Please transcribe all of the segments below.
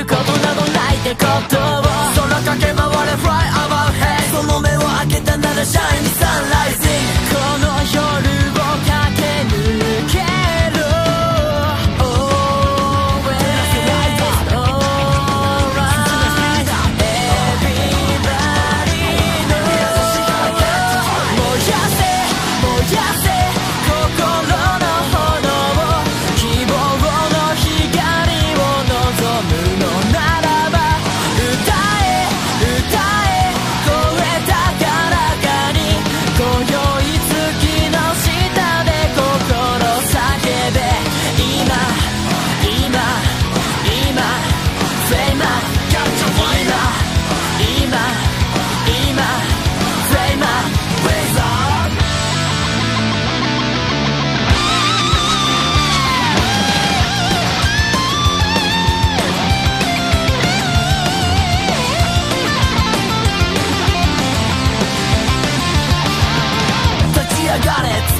ることなどないってことを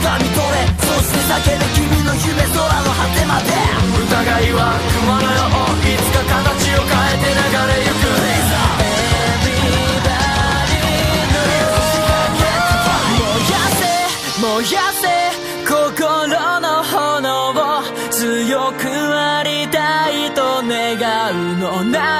掴み取れ。そして叫べ君の夢空の果てまで。疑いは熊のよう。いつか形を変えて流れゆく。Everybody know 燃やせ。燃やせ。心の炎を強くありたいと願うのなら